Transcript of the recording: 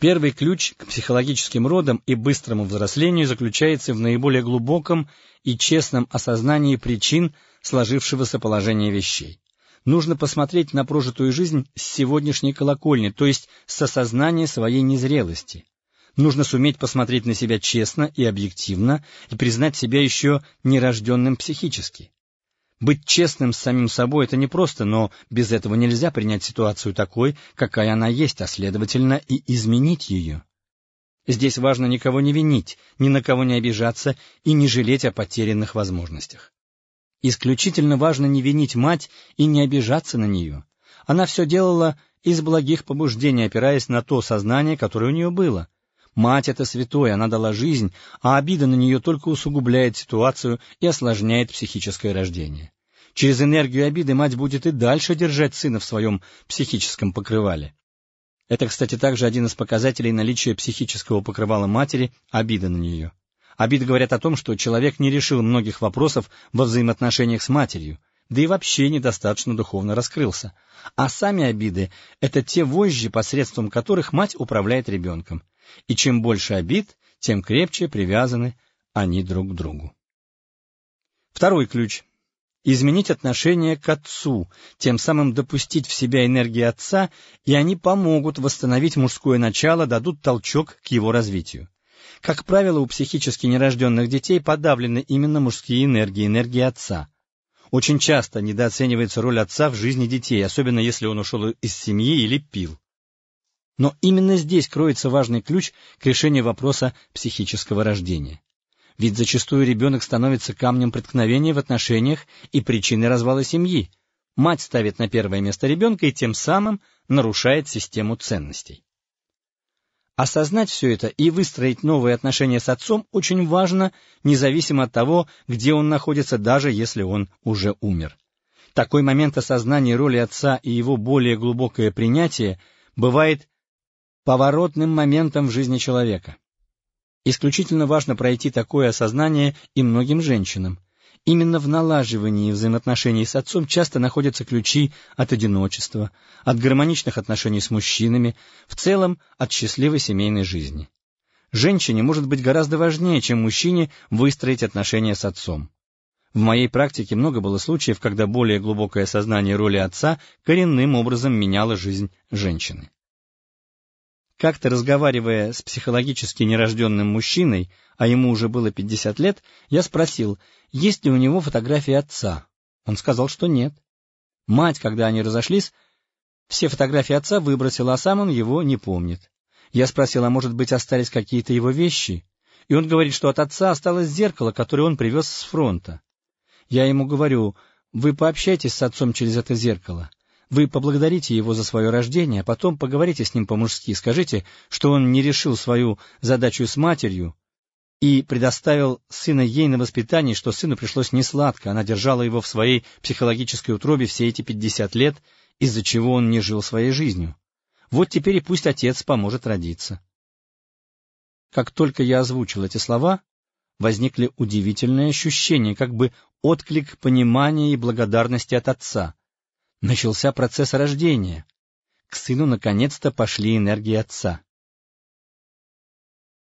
Первый ключ к психологическим родам и быстрому взрослению заключается в наиболее глубоком и честном осознании причин сложившегося положения вещей. Нужно посмотреть на прожитую жизнь с сегодняшней колокольни, то есть с осознания своей незрелости. Нужно суметь посмотреть на себя честно и объективно и признать себя еще нерожденным психически. Быть честным с самим собой — это непросто, но без этого нельзя принять ситуацию такой, какая она есть, а следовательно и изменить ее. Здесь важно никого не винить, ни на кого не обижаться и не жалеть о потерянных возможностях. Исключительно важно не винить мать и не обижаться на нее. Она все делала из благих побуждений, опираясь на то сознание, которое у нее было — Мать — это святое, она дала жизнь, а обида на нее только усугубляет ситуацию и осложняет психическое рождение. Через энергию обиды мать будет и дальше держать сына в своем психическом покрывале. Это, кстати, также один из показателей наличия психического покрывала матери — обида на нее. Обиды говорят о том, что человек не решил многих вопросов во взаимоотношениях с матерью, да и вообще недостаточно духовно раскрылся. А сами обиды — это те вожжи, посредством которых мать управляет ребенком и чем больше обид, тем крепче привязаны они друг к другу. Второй ключ. Изменить отношение к отцу, тем самым допустить в себя энергии отца, и они помогут восстановить мужское начало, дадут толчок к его развитию. Как правило, у психически нерожденных детей подавлены именно мужские энергии, энергии отца. Очень часто недооценивается роль отца в жизни детей, особенно если он ушел из семьи или пил. Но именно здесь кроется важный ключ к решению вопроса психического рождения. Ведь зачастую ребенок становится камнем преткновения в отношениях и причиной развала семьи. Мать ставит на первое место ребенка и тем самым нарушает систему ценностей. Осознать все это и выстроить новые отношения с отцом очень важно, независимо от того, где он находится, даже если он уже умер. Такой момент осознания роли отца и его более глубокое принятие бывает поворотным моментом в жизни человека. Исключительно важно пройти такое осознание и многим женщинам. Именно в налаживании взаимоотношений с отцом часто находятся ключи от одиночества, от гармоничных отношений с мужчинами, в целом от счастливой семейной жизни. Женщине может быть гораздо важнее, чем мужчине, выстроить отношения с отцом. В моей практике много было случаев, когда более глубокое осознание роли отца коренным образом меняло жизнь женщины. Как-то разговаривая с психологически нерожденным мужчиной, а ему уже было 50 лет, я спросил, есть ли у него фотографии отца. Он сказал, что нет. Мать, когда они разошлись, все фотографии отца выбросила, а сам он его не помнит. Я спросил, а может быть остались какие-то его вещи? И он говорит, что от отца осталось зеркало, которое он привез с фронта. Я ему говорю, вы пообщайтесь с отцом через это зеркало. Вы поблагодарите его за свое рождение, потом поговорите с ним по-мужски, скажите, что он не решил свою задачу с матерью и предоставил сына ей на воспитание, что сыну пришлось несладко, она держала его в своей психологической утробе все эти пятьдесят лет, из-за чего он не жил своей жизнью. Вот теперь и пусть отец поможет родиться. Как только я озвучил эти слова, возникли удивительные ощущения, как бы отклик понимания и благодарности от отца — Начался процесс рождения. К сыну наконец-то пошли энергии отца.